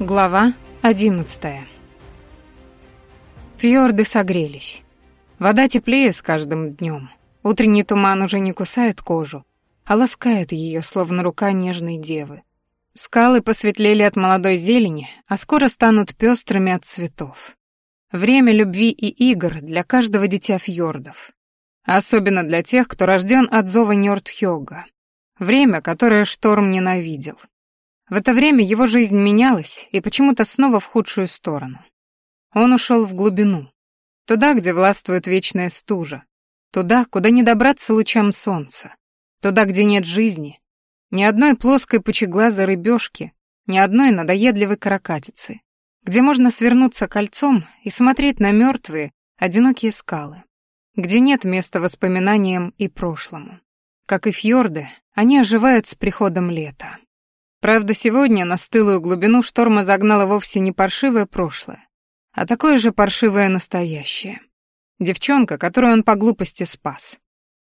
Глава одиннадцатая. Фьорды согрелись. Вода теплее с каждым днем. Утренний туман уже не кусает кожу, а ласкает ее, словно рука нежной девы. Скалы посветлели от молодой зелени, а скоро станут пестрыми от цветов. Время любви и игр для каждого дитя фьордов. Особенно для тех, кто рожден от зова Нёрдхёга. Время, которое Шторм ненавидел. В это время его жизнь менялась и почему-то снова в худшую сторону. Он ушел в глубину, туда, где властвует вечная стужа, туда, куда не добраться лучам солнца, туда, где нет жизни, ни одной плоской пучеглазой рыбешки, ни одной надоедливой каракатицы, где можно свернуться кольцом и смотреть на мертвые, одинокие скалы, где нет места воспоминаниям и прошлому. Как и фьорды, они оживают с приходом лета. Правда, сегодня на стылую глубину шторма загнала вовсе не паршивое прошлое, а такое же паршивое настоящее. Девчонка, которую он по глупости спас.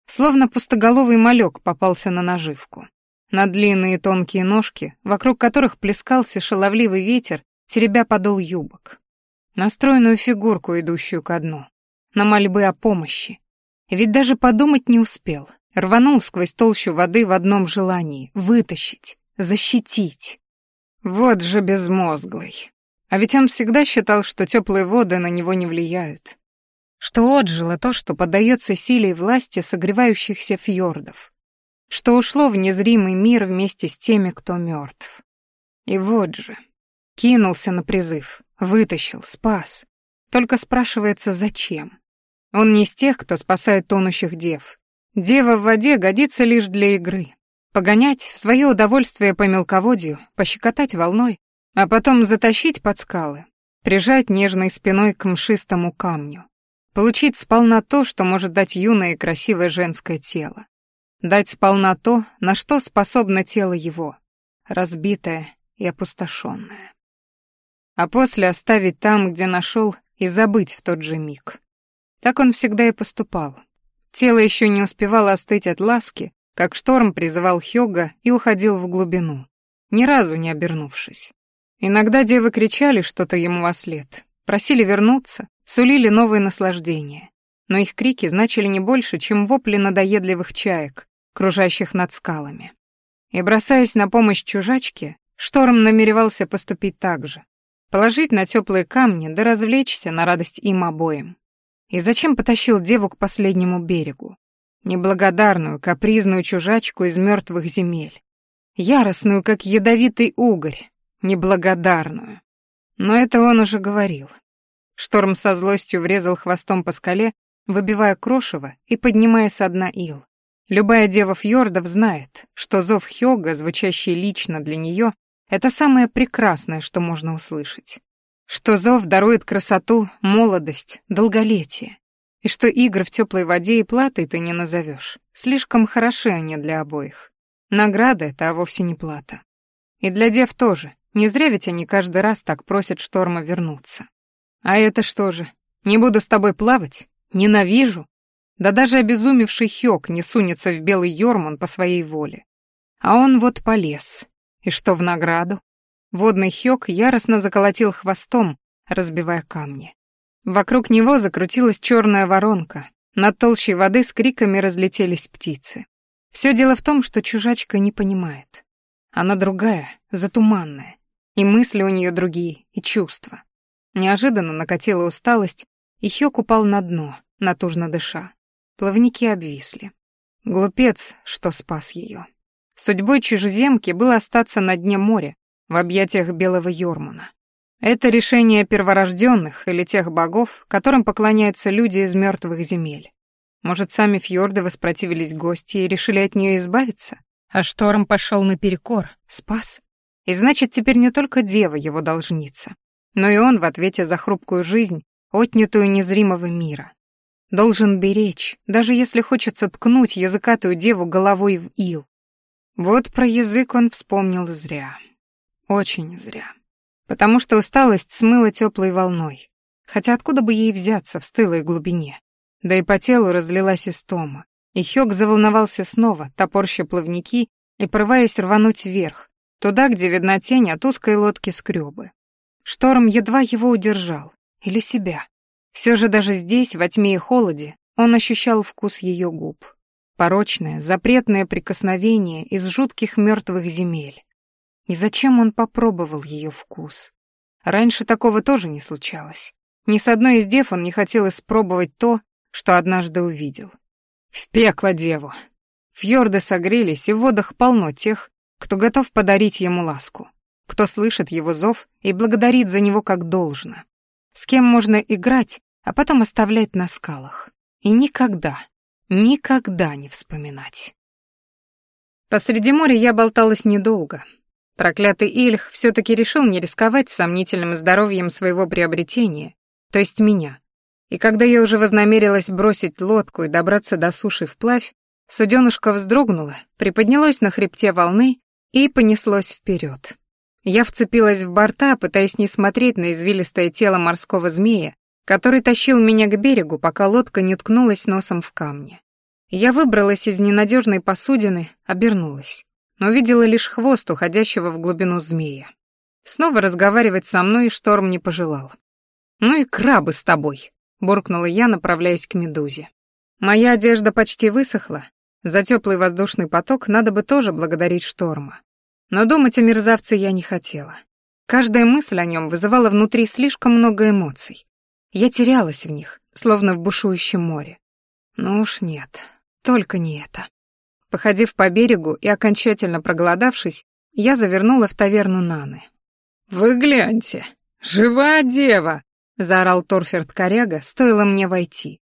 Словно пустоголовый малек попался на наживку. На длинные тонкие ножки, вокруг которых плескался шаловливый ветер, теребя подол юбок. На стройную фигурку, идущую ко дну. На мольбы о помощи. Ведь даже подумать не успел. Рванул сквозь толщу воды в одном желании — вытащить защитить. Вот же безмозглый. А ведь он всегда считал, что теплые воды на него не влияют. Что отжило то, что поддается силе и власти согревающихся фьордов. Что ушло в незримый мир вместе с теми, кто мертв. И вот же. Кинулся на призыв, вытащил, спас. Только спрашивается, зачем? Он не из тех, кто спасает тонущих дев. Дева в воде годится лишь для игры. Погонять в свое удовольствие по мелководью, пощекотать волной, а потом затащить под скалы, прижать нежной спиной к мшистому камню. Получить сполна то, что может дать юное и красивое женское тело. Дать сполна то, на что способно тело его, разбитое и опустошенное. А после оставить там, где нашел, и забыть в тот же миг. Так он всегда и поступал. Тело еще не успевало остыть от ласки, как шторм призывал Хёга и уходил в глубину, ни разу не обернувшись. Иногда девы кричали что-то ему во след, просили вернуться, сулили новые наслаждения. Но их крики значили не больше, чем вопли надоедливых чаек, кружащих над скалами. И, бросаясь на помощь чужачке, Шторм намеревался поступить так же. Положить на теплые камни да развлечься на радость им обоим. И зачем потащил деву к последнему берегу? Неблагодарную, капризную чужачку из мертвых земель. Яростную, как ядовитый угорь. Неблагодарную. Но это он уже говорил. Шторм со злостью врезал хвостом по скале, выбивая крошево и поднимая со дна ил. Любая дева фьордов знает, что зов Хёга, звучащий лично для нее, это самое прекрасное, что можно услышать. Что зов дарует красоту, молодость, долголетие и что игры в теплой воде и платой ты не назовешь. Слишком хороши они для обоих. Награда — это а вовсе не плата. И для дев тоже. Не зря ведь они каждый раз так просят Шторма вернуться. А это что же? Не буду с тобой плавать? Ненавижу? Да даже обезумевший Хёк не сунется в белый Йорман по своей воле. А он вот полез. И что в награду? Водный Хёк яростно заколотил хвостом, разбивая камни. Вокруг него закрутилась черная воронка. Над толщей воды с криками разлетелись птицы. Все дело в том, что чужачка не понимает. Она другая, затуманная. И мысли у нее другие, и чувства. Неожиданно накатила усталость, и Хёк упал на дно, натужно дыша. Плавники обвисли. Глупец, что спас ее. Судьбой чужеземки было остаться на дне моря, в объятиях белого Йормуна. Это решение перворожденных или тех богов, которым поклоняются люди из мертвых земель. Может, сами фьорды воспротивились гости и решили от нее избавиться? А шторм пошел наперекор, спас. И значит, теперь не только дева его должница, но и он в ответе за хрупкую жизнь, отнятую незримого мира. Должен беречь, даже если хочется ткнуть языкатую деву головой в ил. Вот про язык он вспомнил зря. Очень зря потому что усталость смыла теплой волной. Хотя откуда бы ей взяться в стылой глубине? Да и по телу разлилась истома. И Хёк заволновался снова, топорща плавники и порываясь рвануть вверх, туда, где видна тень от узкой лодки скребы. Шторм едва его удержал. Или себя. Все же даже здесь, во тьме и холоде, он ощущал вкус ее губ. Порочное, запретное прикосновение из жутких мертвых земель. И зачем он попробовал ее вкус? Раньше такого тоже не случалось. Ни с одной из дев он не хотел испробовать то, что однажды увидел. В пекло деву. Фьорды согрелись, и в водах полно тех, кто готов подарить ему ласку, кто слышит его зов и благодарит за него как должно, с кем можно играть, а потом оставлять на скалах. И никогда, никогда не вспоминать. Посреди моря я болталась недолго. Проклятый Ильх все таки решил не рисковать сомнительным здоровьем своего приобретения, то есть меня. И когда я уже вознамерилась бросить лодку и добраться до суши вплавь, суденышко вздрогнуло, приподнялось на хребте волны и понеслось вперед. Я вцепилась в борта, пытаясь не смотреть на извилистое тело морского змея, который тащил меня к берегу, пока лодка не ткнулась носом в камни. Я выбралась из ненадежной посудины, обернулась, увидела лишь хвост уходящего в глубину змея. Снова разговаривать со мной шторм не пожелал. «Ну и крабы с тобой!» — буркнула я, направляясь к медузе. Моя одежда почти высохла, за теплый воздушный поток надо бы тоже благодарить шторма. Но думать о мерзавце я не хотела. Каждая мысль о нем вызывала внутри слишком много эмоций. Я терялась в них, словно в бушующем море. Ну уж нет, только не это. Походив по берегу и окончательно проголодавшись, я завернула в таверну Наны. «Вы гляньте, живая дева!» — заорал Торферд Коряга, стоило мне войти.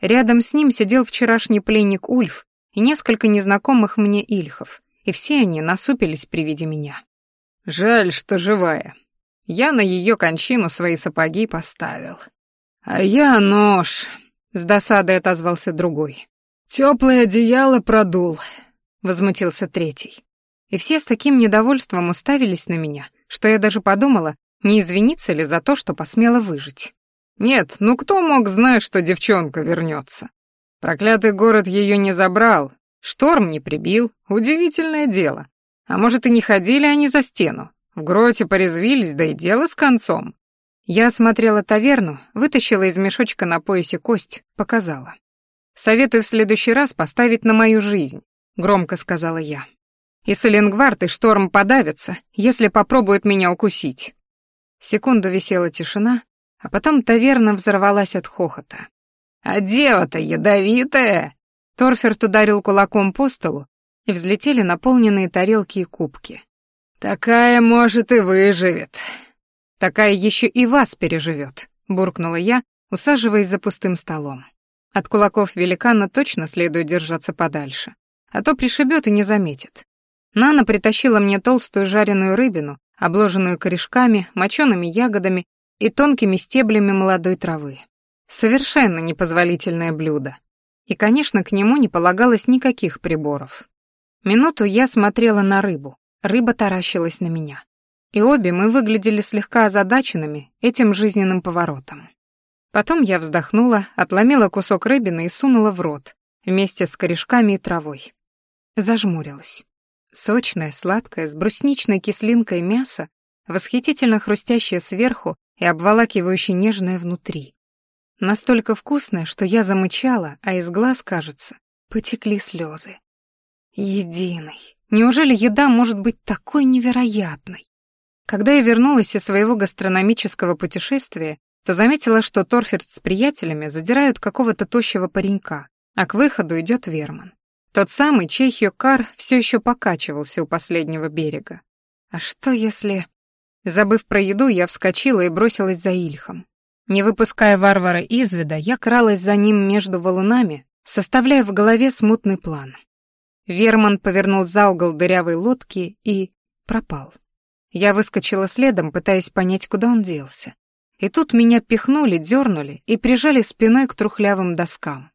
Рядом с ним сидел вчерашний пленник Ульф и несколько незнакомых мне ильхов, и все они насупились при виде меня. «Жаль, что живая. Я на ее кончину свои сапоги поставил. А я нож», — с досадой отозвался другой. «Теплое одеяло продул», — возмутился третий. И все с таким недовольством уставились на меня, что я даже подумала, не извиниться ли за то, что посмела выжить. Нет, ну кто мог знать, что девчонка вернется? Проклятый город ее не забрал, шторм не прибил, удивительное дело. А может, и не ходили они за стену? В гроте порезвились, да и дело с концом. Я осмотрела таверну, вытащила из мешочка на поясе кость, показала. «Советую в следующий раз поставить на мою жизнь», — громко сказала я. «И Соленгвард и Шторм подавятся, если попробуют меня укусить». Секунду висела тишина, а потом таверна взорвалась от хохота. «А дева-то ядовитая!» Торферт ударил кулаком по столу, и взлетели наполненные тарелки и кубки. «Такая, может, и выживет. Такая еще и вас переживет», — буркнула я, усаживаясь за пустым столом. От кулаков великана точно следует держаться подальше, а то пришибет и не заметит. Нана притащила мне толстую жареную рыбину, обложенную корешками, мочеными ягодами и тонкими стеблями молодой травы. Совершенно непозволительное блюдо. И, конечно, к нему не полагалось никаких приборов. Минуту я смотрела на рыбу, рыба таращилась на меня. И обе мы выглядели слегка озадаченными этим жизненным поворотом. Потом я вздохнула, отломила кусок рыбины и сунула в рот, вместе с корешками и травой. Зажмурилась. Сочное, сладкое, с брусничной кислинкой мясо, восхитительно хрустящее сверху и обволакивающе нежное внутри. Настолько вкусное, что я замычала, а из глаз, кажется, потекли слезы. Единый. Неужели еда может быть такой невероятной? Когда я вернулась из своего гастрономического путешествия, то заметила, что Торферт с приятелями задирают какого-то тощего паренька, а к выходу идет Верман. Тот самый, чей Хьюкар все еще покачивался у последнего берега. А что если... Забыв про еду, я вскочила и бросилась за Ильхом. Не выпуская варвара из вида, я кралась за ним между валунами, составляя в голове смутный план. Верман повернул за угол дырявой лодки и пропал. Я выскочила следом, пытаясь понять, куда он делся. И тут меня пихнули, дернули и прижали спиной к трухлявым доскам.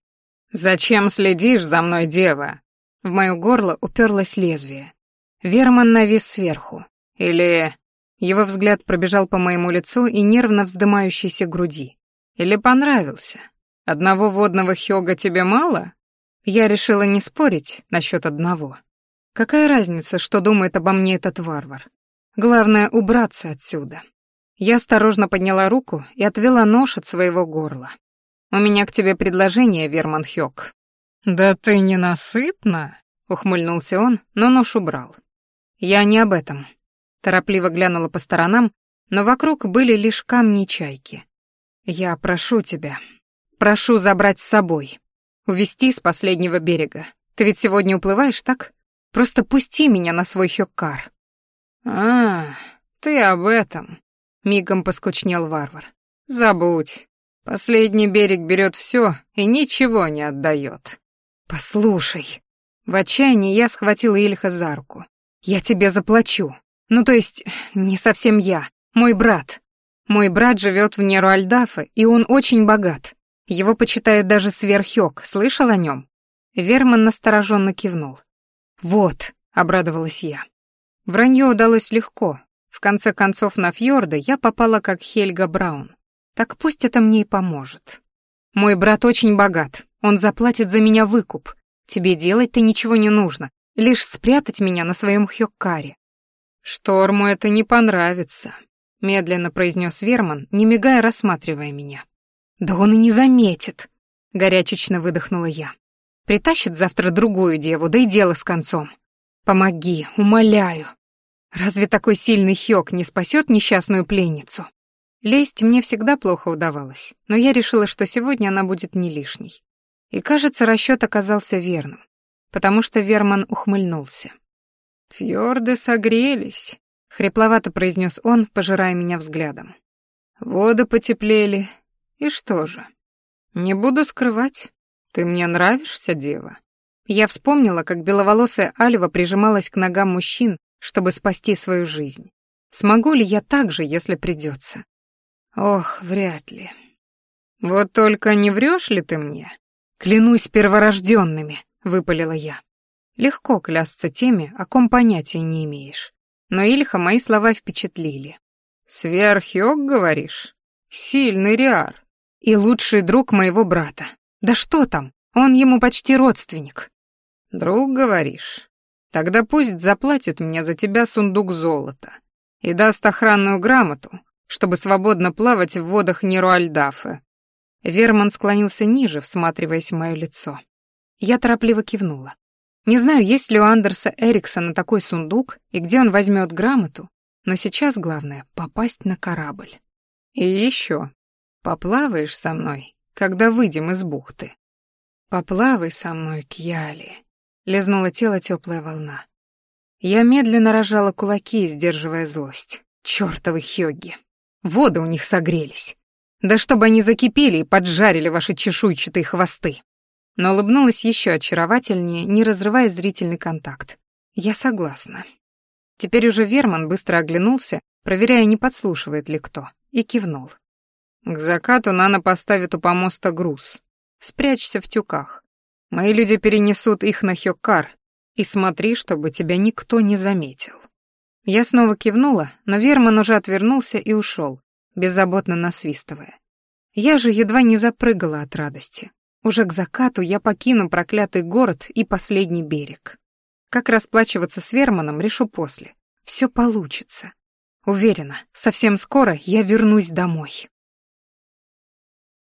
«Зачем следишь за мной, дева?» В моё горло уперлось лезвие. Верман навис сверху. Или его взгляд пробежал по моему лицу и нервно вздымающейся груди. Или понравился? Одного водного хёга тебе мало? Я решила не спорить насчет одного. Какая разница, что думает обо мне этот варвар? Главное — убраться отсюда. Я осторожно подняла руку и отвела нож от своего горла. «У меня к тебе предложение, Верман Хёк». «Да ты ненасытна», — ухмыльнулся он, но нож убрал. «Я не об этом». Торопливо глянула по сторонам, но вокруг были лишь камни и чайки. «Я прошу тебя, прошу забрать с собой, увести с последнего берега. Ты ведь сегодня уплываешь, так? Просто пусти меня на свой хёккар». «А, ты об этом», — мигом поскучнел варвар. «Забудь. Последний берег берет все и ничего не отдает. «Послушай». В отчаянии я схватила Ильха за руку. «Я тебе заплачу. Ну, то есть, не совсем я. Мой брат. Мой брат живет в Неруальдафе, и он очень богат. Его почитает даже сверхёк. Слышал о нем? Верман настороженно кивнул. «Вот», — обрадовалась я. Вранье удалось легко. В конце концов, на фьорды я попала как Хельга Браун. Так пусть это мне и поможет. Мой брат очень богат. Он заплатит за меня выкуп. Тебе делать-то ничего не нужно. Лишь спрятать меня на своем хёккаре. Шторму это не понравится, медленно произнес Верман, не мигая, рассматривая меня. Да он и не заметит, горячечно выдохнула я. Притащит завтра другую деву, да и дело с концом. Помоги, умоляю. Разве такой сильный Хёк не спасет несчастную пленницу? Лезть мне всегда плохо удавалось, но я решила, что сегодня она будет не лишней. И, кажется, расчет оказался верным, потому что Верман ухмыльнулся. «Фьорды согрелись», — хрипловато произнес он, пожирая меня взглядом. «Воды потеплели. И что же? Не буду скрывать. Ты мне нравишься, дева?» Я вспомнила, как беловолосая Альва прижималась к ногам мужчин, чтобы спасти свою жизнь. Смогу ли я так же, если придется? Ох, вряд ли. Вот только не врешь ли ты мне? Клянусь перворожденными, выпалила я. Легко клясться теми, о ком понятия не имеешь. Но Ильха мои слова впечатлили. «Сверхёк, говоришь? Сильный Риар. И лучший друг моего брата. Да что там, он ему почти родственник». «Друг, говоришь? Тогда пусть заплатит мне за тебя сундук золота и даст охранную грамоту, чтобы свободно плавать в водах Неруальдафы». Верман склонился ниже, всматриваясь в моё лицо. Я торопливо кивнула. Не знаю, есть ли у Андерса Эриксона такой сундук и где он возьмет грамоту, но сейчас главное — попасть на корабль. И еще, поплаваешь со мной, когда выйдем из бухты. Поплавай со мной, Кьяли. Лизнуло тело теплая волна. Я медленно рожала кулаки, сдерживая злость. Чёртовы хёги. Воды у них согрелись. Да чтобы они закипели и поджарили ваши чешуйчатые хвосты но улыбнулась еще очаровательнее, не разрывая зрительный контакт. Я согласна. Теперь уже Верман быстро оглянулся, проверяя, не подслушивает ли кто, и кивнул. К закату Нана поставит у помоста груз. Спрячься в тюках. Мои люди перенесут их на Хёккар, и смотри, чтобы тебя никто не заметил. Я снова кивнула, но Верман уже отвернулся и ушел, беззаботно насвистывая. Я же едва не запрыгала от радости. Уже к закату я покину проклятый город и последний берег. Как расплачиваться с Верманом, решу после. Все получится. Уверена, совсем скоро я вернусь домой.